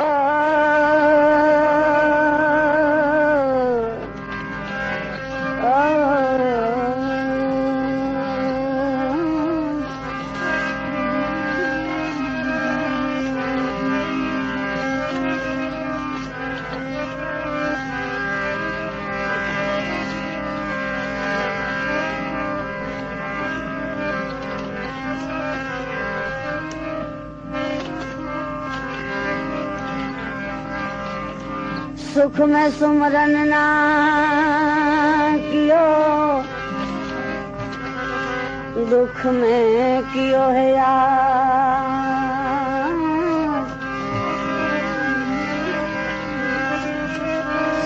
Uh... सुख में सुमरन ना कियो। दुख में कियो है यार।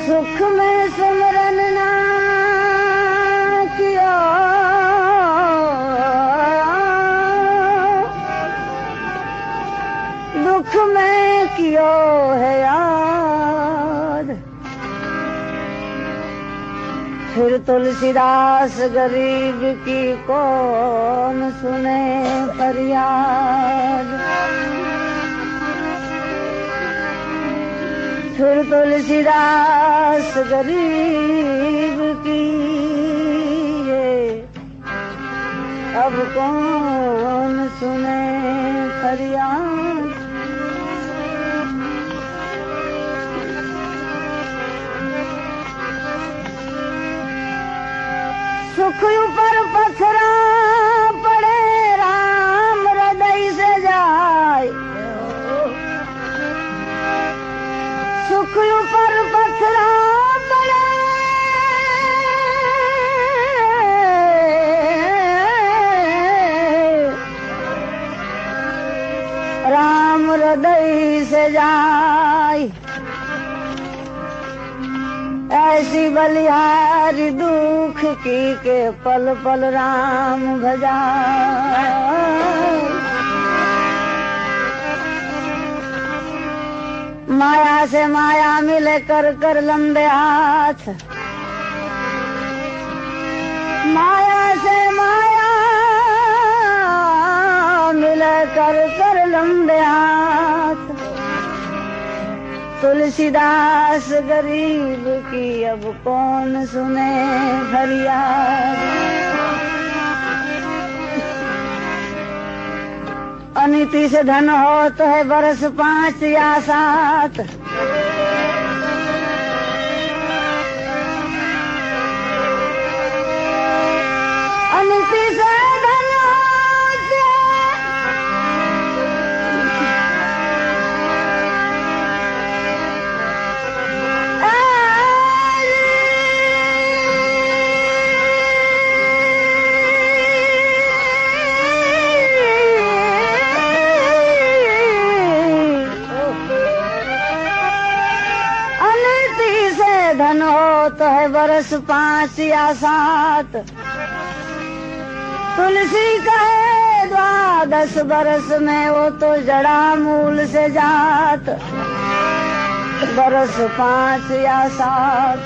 सुख में सुमरन ना कियो। दुख में कियो है तुलसीदास गरीब की कौन सुने फरियाद? फिर तुलसीदास गरीब की ये। अब कौन सुने फरियाद? सुख ऊपर पथरा पड़े राम हृदय से जाए। सुख ऊपर पथरा पड़े। राम हृदय से जाए ऐसी बलिहारी दुख की के पल पल राम भजा। माया से माया मिले कर कर लंबे हाथ। माया से माया मिले कर कर लंबे हाथ। तुलसीदास गरीब की अब कौन सुने फरियाद अनिति से धन हो तो है बरस पाँच या सात। बरस पाँच या सात। तुलसी कहे द्वादश बरस में वो तो जड़ा मूल से जात। बरस पाँच या सात।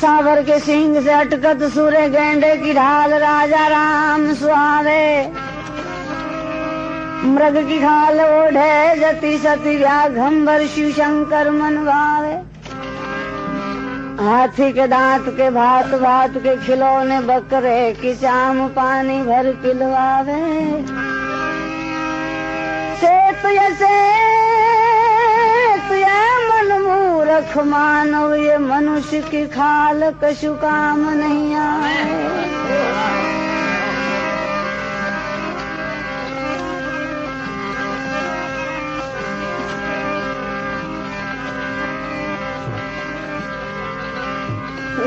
सावर के सिंह से अटकत सूर्य गेंडे की ढाल राजा राम सुहावे। मृग की खाल ओढ़े, जति सती व्याघम्बर शिव शंकर मनवावे हाथी के दांत के भात भात के खिलौने बकरे की चाम पानी भर पिलवावे। से से मन मूरख मानव, ये मनुष्य की खाल कशु काम नहीं आए।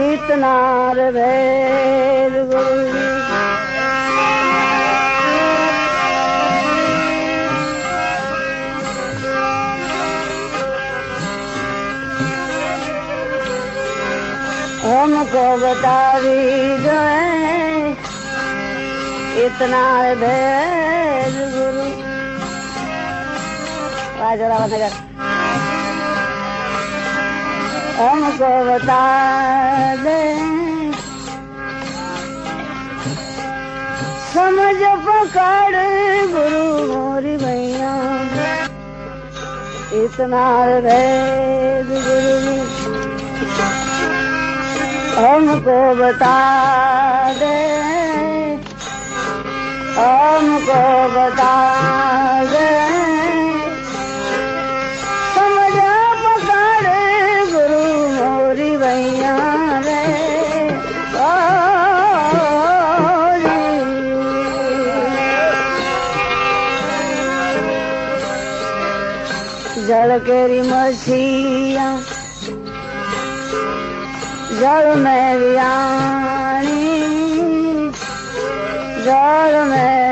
इतना गुरु। हमको बता भी जो है इतना भेद गुरु। राजराव नगर हमको बता दे समझ पकड़ गुरु मोरी भैया इतना भेद गुरु हमको बता दे हमको बता दे तेरी मसीहा जल में वियाणी जल में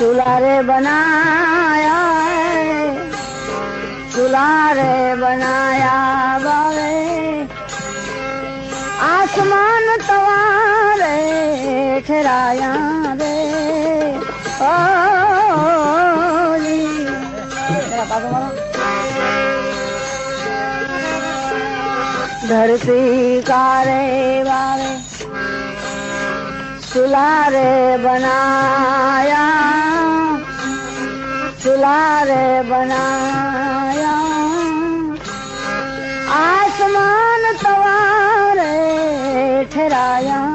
चुलारे बनाया चुलारे बनाया बाबे आसमान तवारे खेराया रे ओ धरती का रे बावे। सुलारे बनाया दुलारे बनाया। आसमान तवारे ठहराया।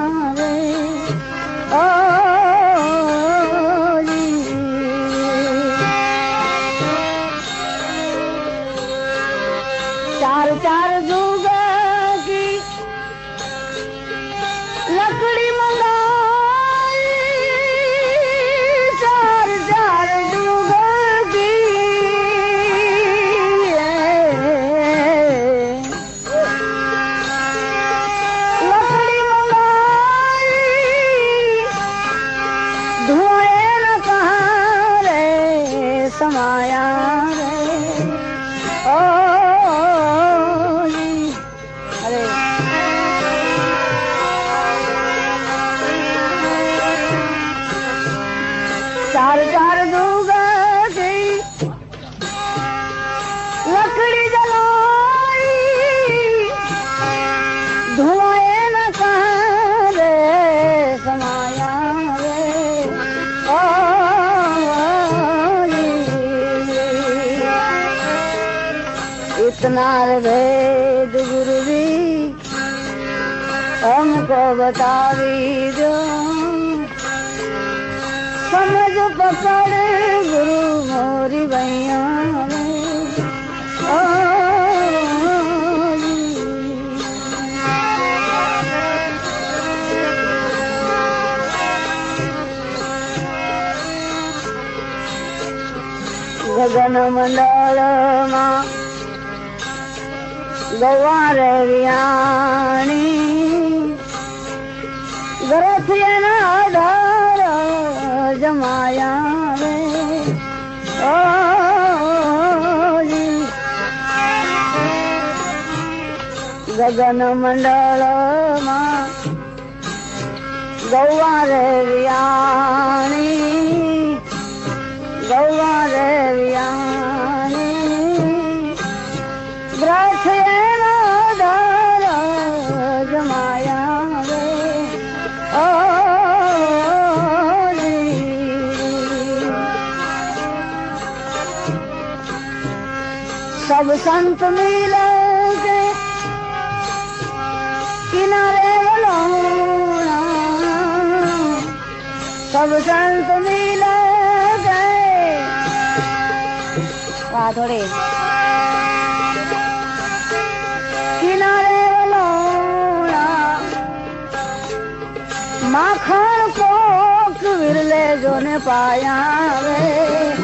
બતાવી દો. સમજ પકડ ગુરુ મોરી ભૈયા ગગન મંડળમાં ગવાર વિયાણી ગરથી એના આધાર જમાયા ગગન મંડળમાં ગૌવા રે રિયાણી ગૌવા રે રિયા संत मिल के किनारे बलौना सब संत मिल गए वाह थोड़े किनारे बलौना माखन कोक विरले जो ने पाया वे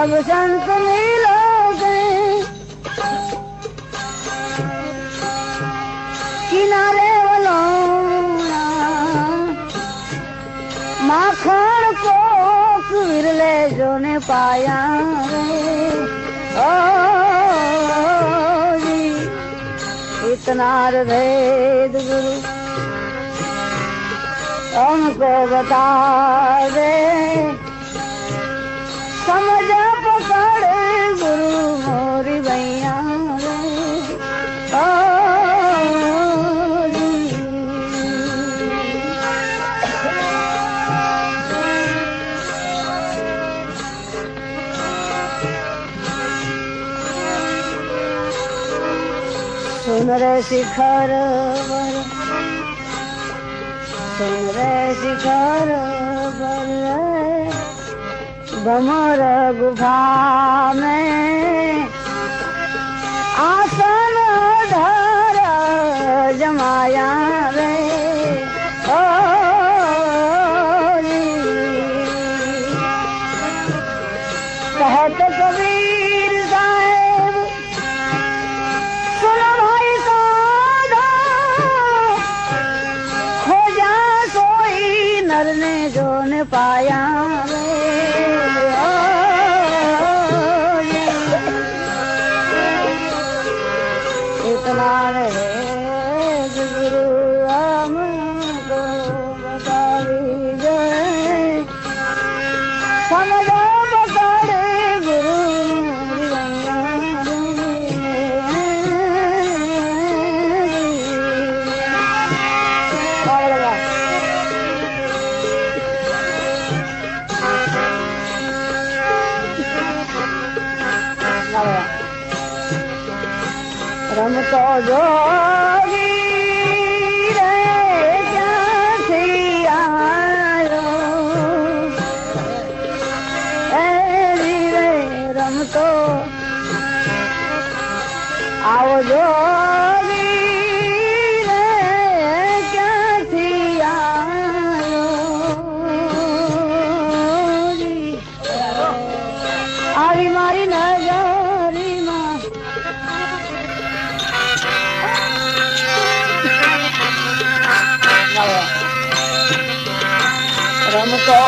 सब संत मिल गए किनारे वलोना माखन को विरले जो ने पाया रे ओ जी इतना भेद गुरु हमको बता दे सुन रे शिखर वर। सुंदर शिखर वर। बमर गुफा में आसन धर जमाया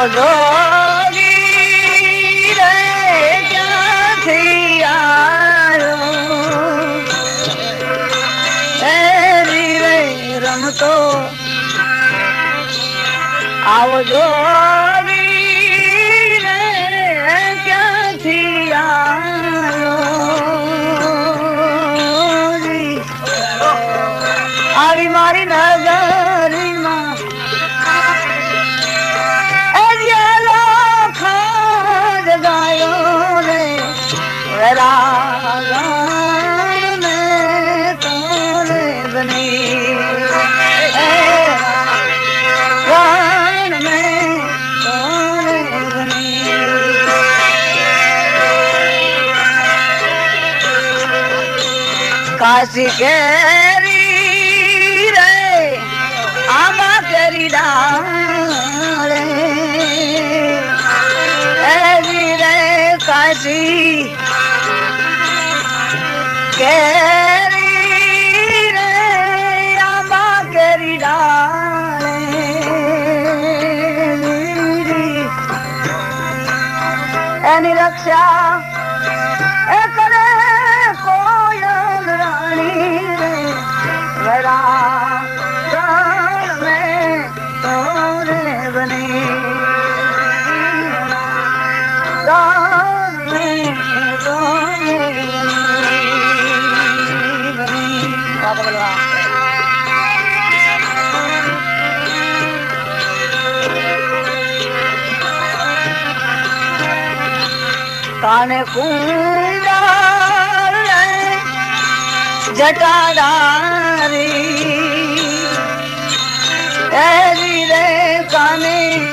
જોગી રે ક્યાંથી આવ્યો રમતો આવો શિખેરી રે આમાં કરી ડાળી રે કાશી કેરી રે આમાં કરી ડાળી એની રક્ષા અને કુંડ જટાદારી રે કાની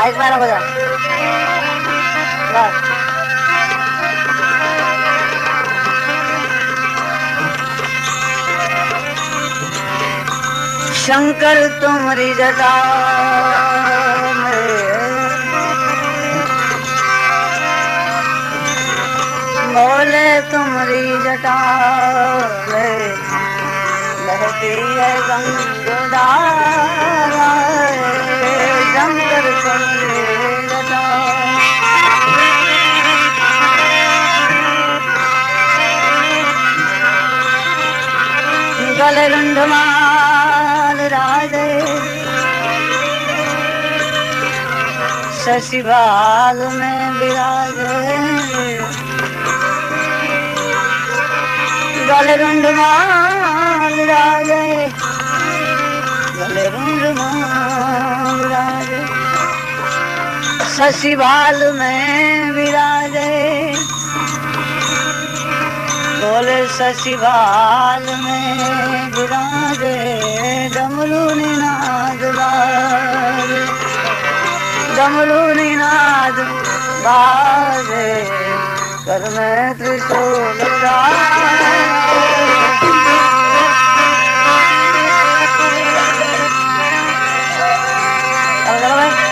माइक में आना बस। शंकर तुमरी जटा बोले तुमरी जटा लहती है गंगा शिवाल में विराज गल रुंड माल राज। गल रुंड माल राज। शशिभाल में विराजे। बोले शशिवाल में विराजे, डमरू नाद डमरू नाद बाजे, कर मैं त्रिशूल Thank you.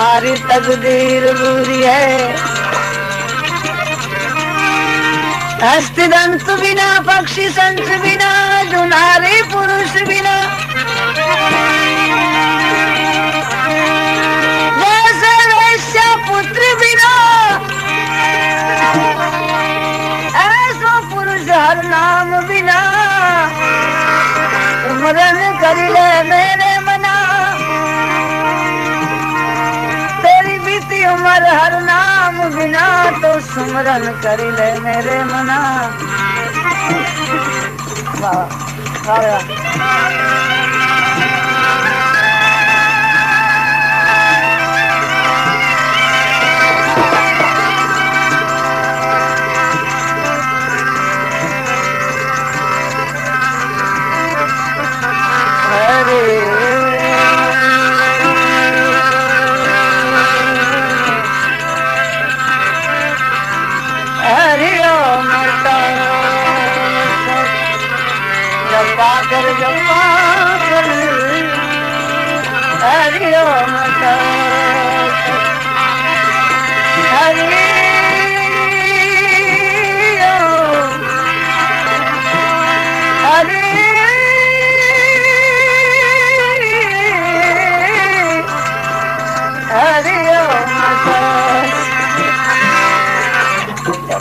हमारी तकदीर बुरी है। हस्ति दंत बिना, पक्षी संस बिना, दुनारी पुरुष बिना। जैसे पुत्र बिना। ऐसो पुरुष हर नाम बिना। स्मरण कर ले मेरे बिना तो स्मरण कर ले मेरे मना। हरे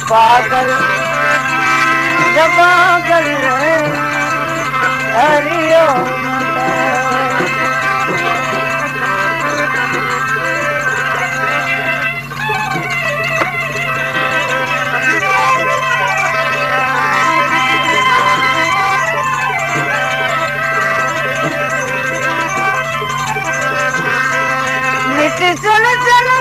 पागल जबा मथा Este solo, solo.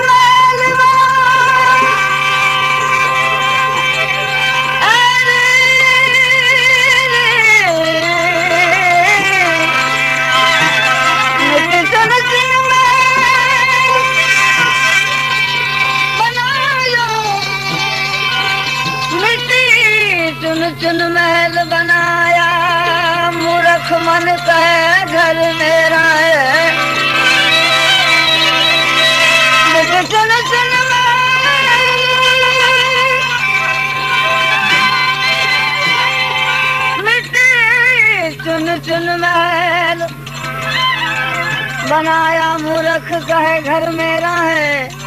चुन महल बनाया। मूर्ख मन कहे, घर मेरा है। चुन चुन चुन चुन महल। बनाया मूर्ख कहे, घर मेरा है।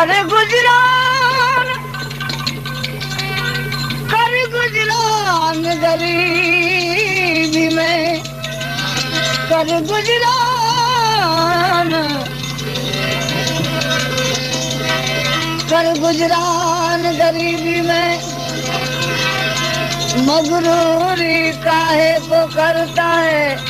कर गुजरान कर गुजरान गरीबी में, कर गुजरान कर गुजरान गरीबी में, मगरूरी काहे को करता है?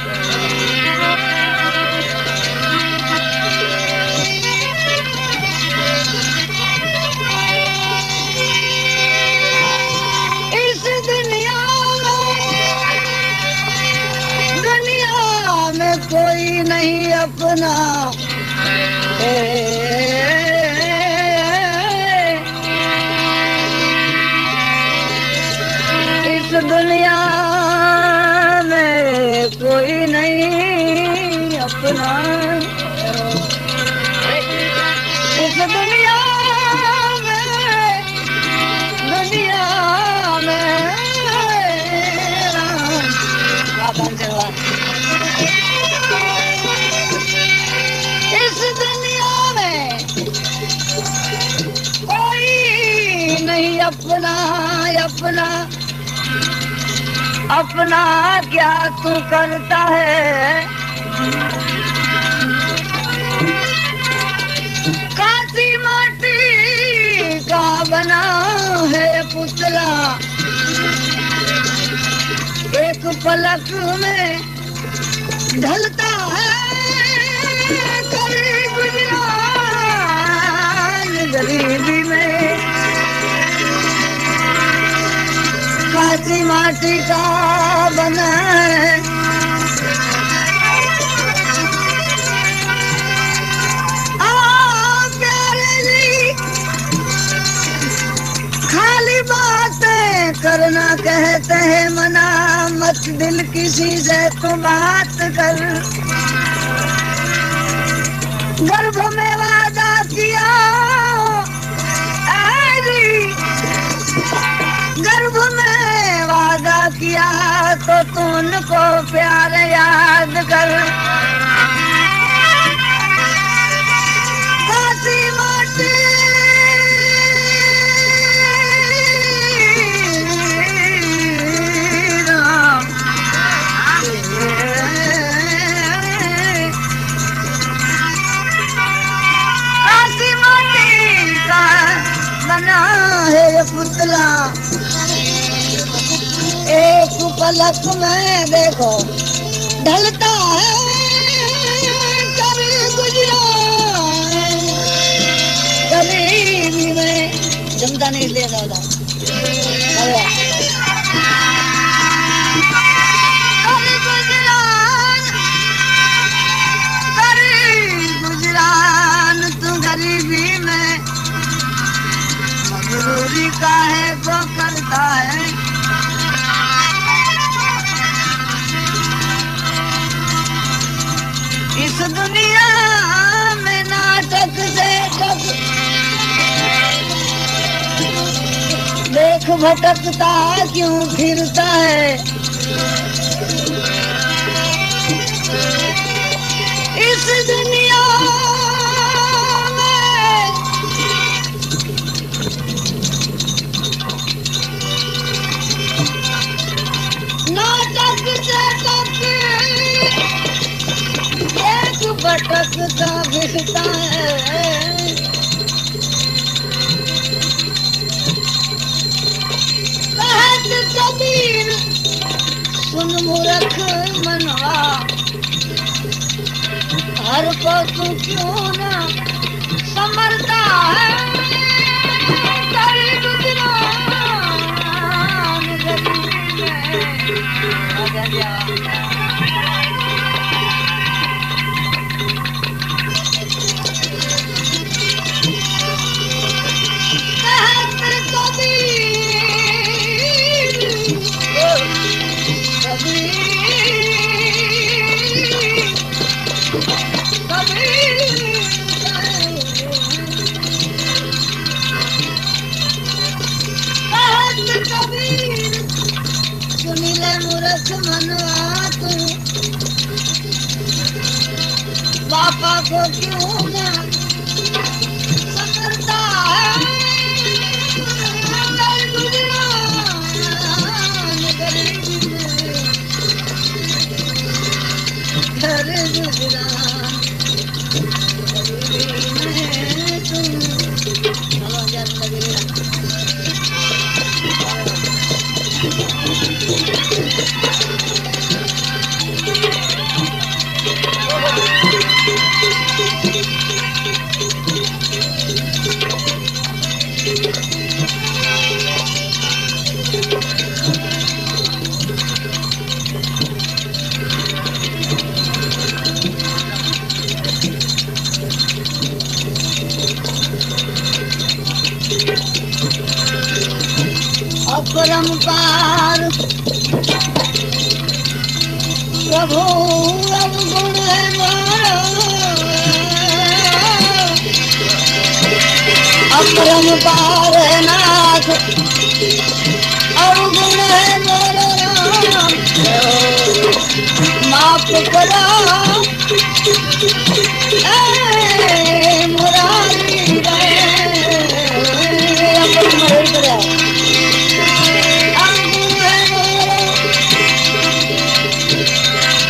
नहीं अपना। अपना क्या तू करता है? काशी माटी का बना है पुतला। एक पलक में ढलता है गरीबी में काची माटी का बना है। खाली बातें करना कहते हैं, मना मत दिल किसी से तू बात कर। गर्भ वादा तो तू उनको प्यार याद कर। पुतला। पलक में देखो। ढलता है कभी कभी में जमता नहीं ले दादा भटकता क्यों फिरता है? इस दुनिया से एक भटकता फिरता है। मूर्ख मनवा। हर पग क्यों न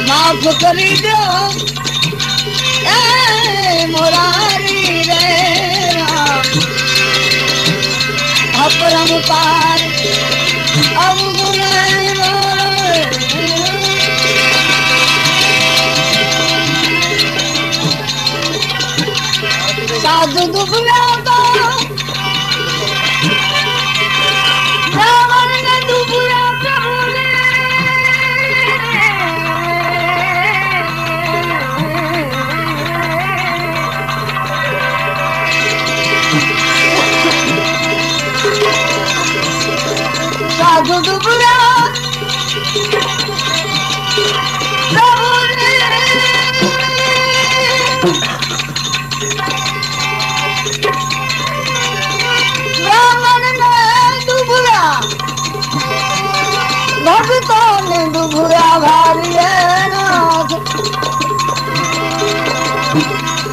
માફ કરી દો એ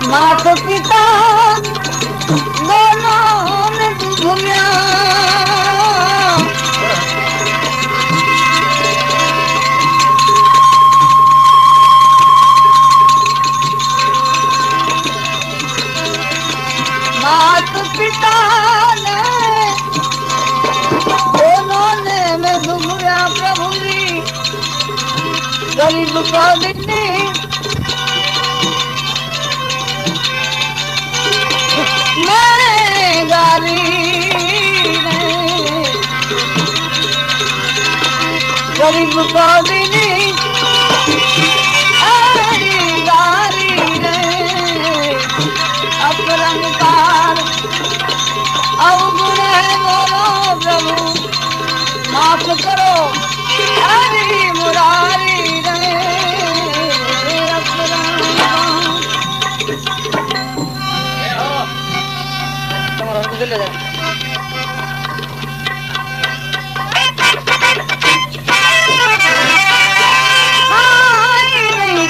मात पिता, दोनों ने दुबरा मात पिता ने दोनों ने मैं प्रभु जी, गरीब को दिल्ली તારી ગરીબ બોલીની અપરંકાર અવગુણ બોલો પ્રભુ કરો हाय नहीं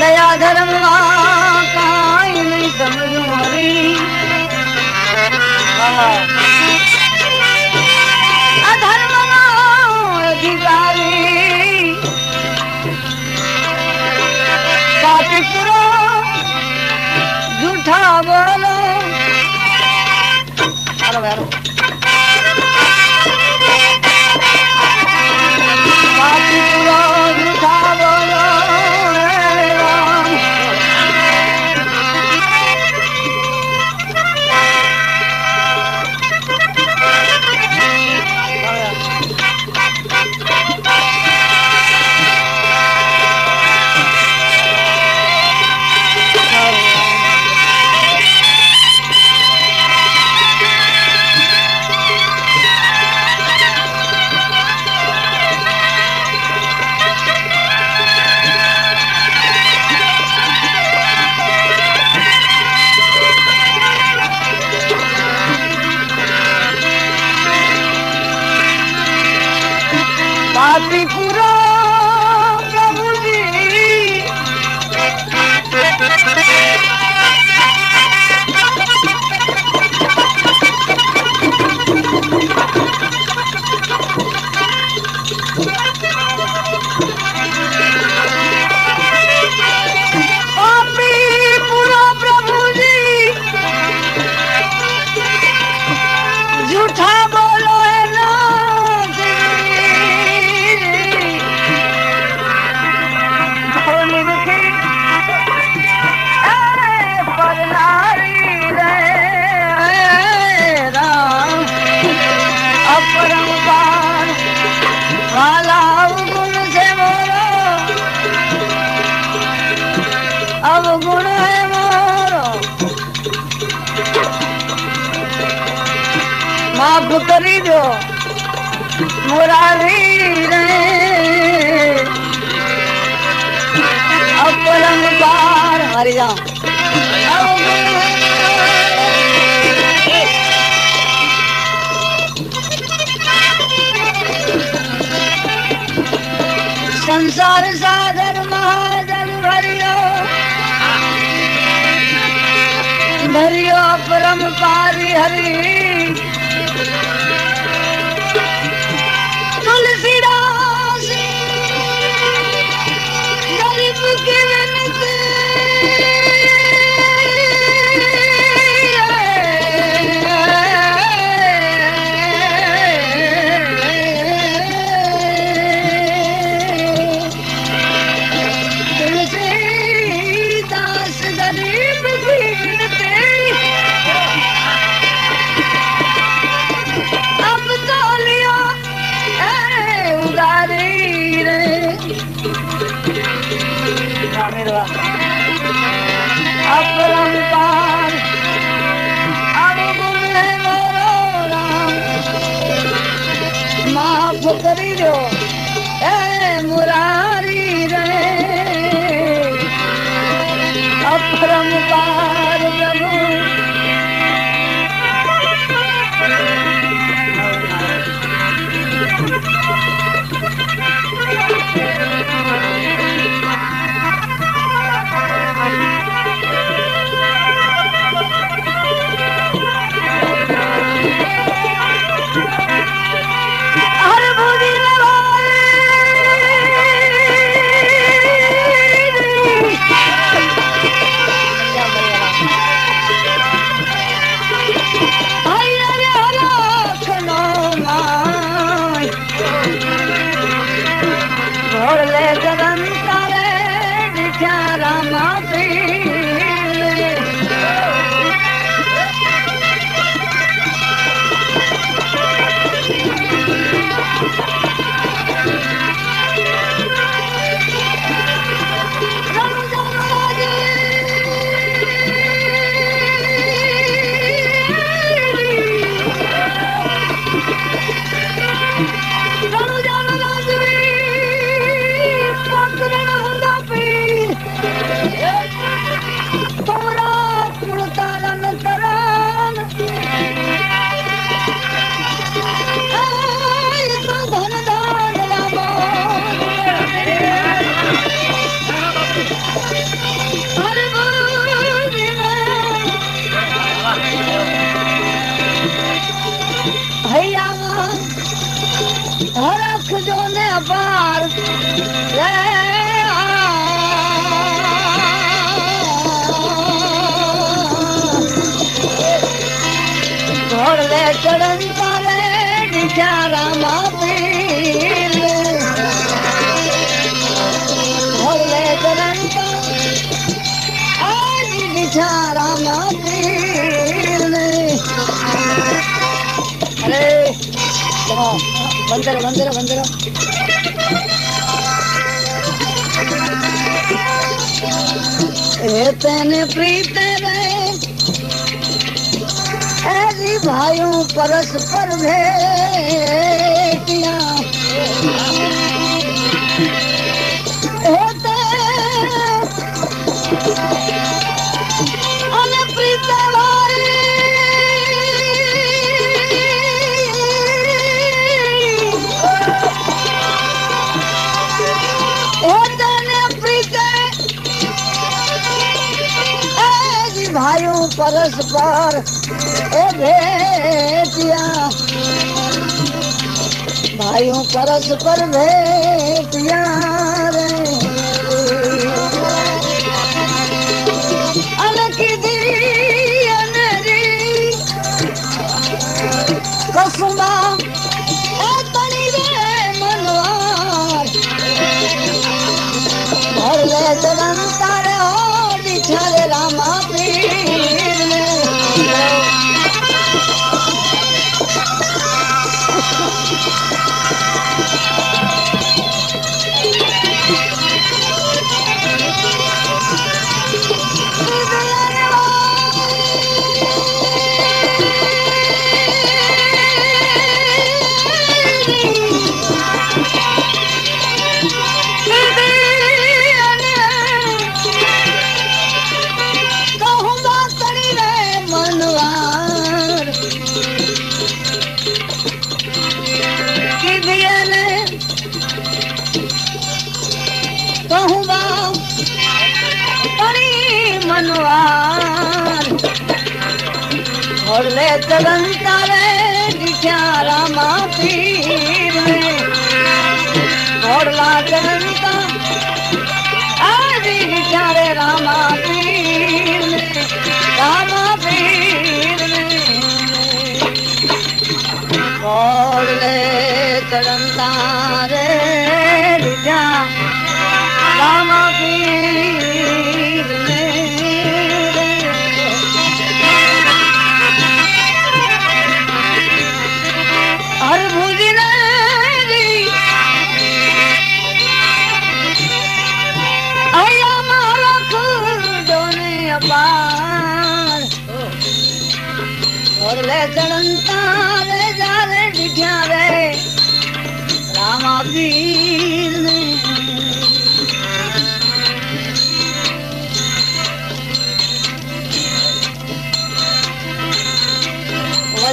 दया धर्म काई नहीं समझ Hello, hello. मुरारी रे। अपरम बार हरिराम संसार साधन महाजन भरियो। भरियो परम पारी हरि। हाँ बंदर करो बंद प्रीत रे भाइयों परस्पर भेटिया। बरस पार भेटिया भाइयों परस पर भेटिया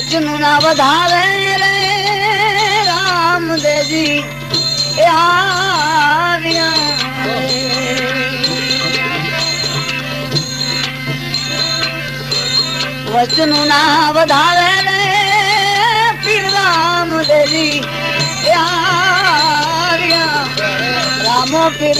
અર્જુન અવધારે રામ દેજી આવ્યા વચન ના વધારે પીરામ દેવી રામો પીર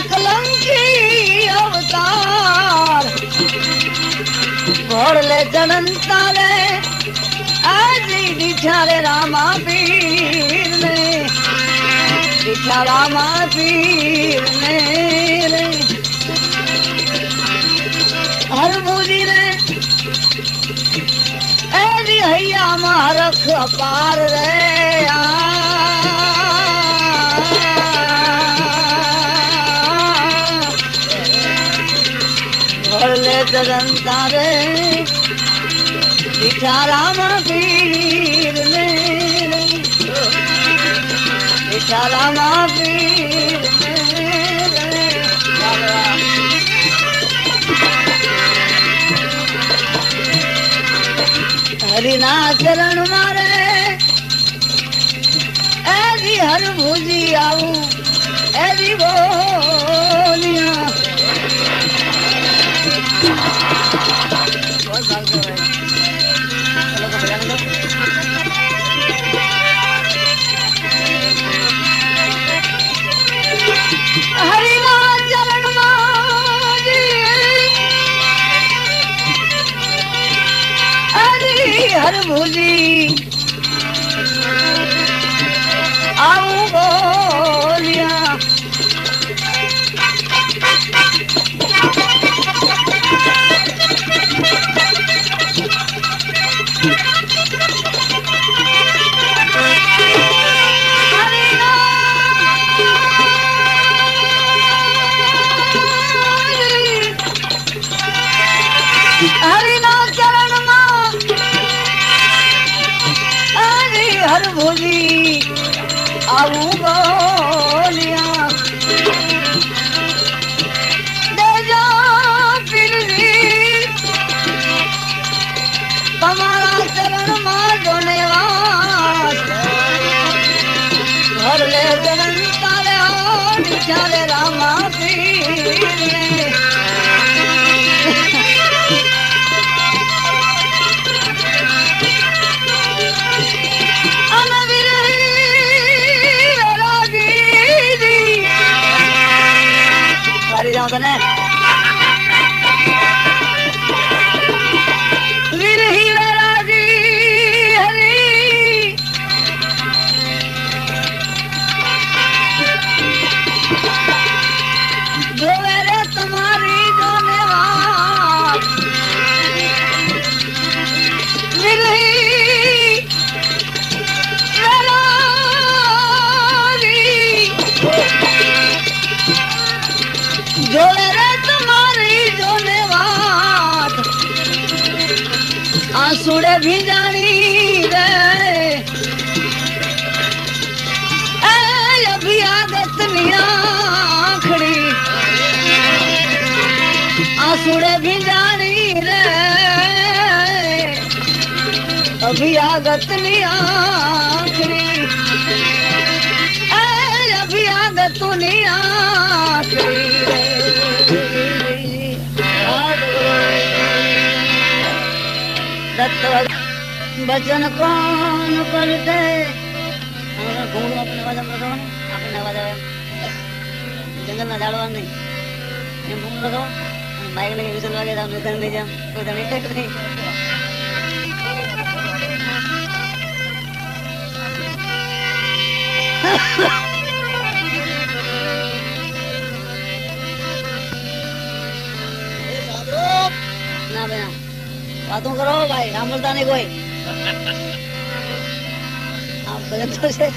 નકલંકી અવતાર. ભોળલે જનંતા રે આજી દીઠા રે રામા પીર ને. દીઠા રામા પીર ને રે. હર મુજી રે એની હૈયા માં રખ અપાર રે ઘોડલે કરંતા રે વિચારામાં પીર ને વિચારામાં પીર હરિના ચરણ મારે એવી હર ભૂજી આવું એવી ভুলি आंसुड़े भी जानी रे। आदत आखड़ी। भी जानी रे। अभी आगत आखड़ी। ए अभी आगत आखड़ी। ભજન કોણ કરતે ઘૂંડું આપણે અવાજ આપણે આપણને અવાજ આવે? જંગલમાં જાળવા નહીં એમ ઘૂંડું લગાવો બાઇક લઈને વિસલ વાગે જાવ દુકાન લઈ જાવ નહીં ના ભાઈ વાતો કરો ભાઈ સાંભળતા નહીં કોઈ. આમ બધા તો છે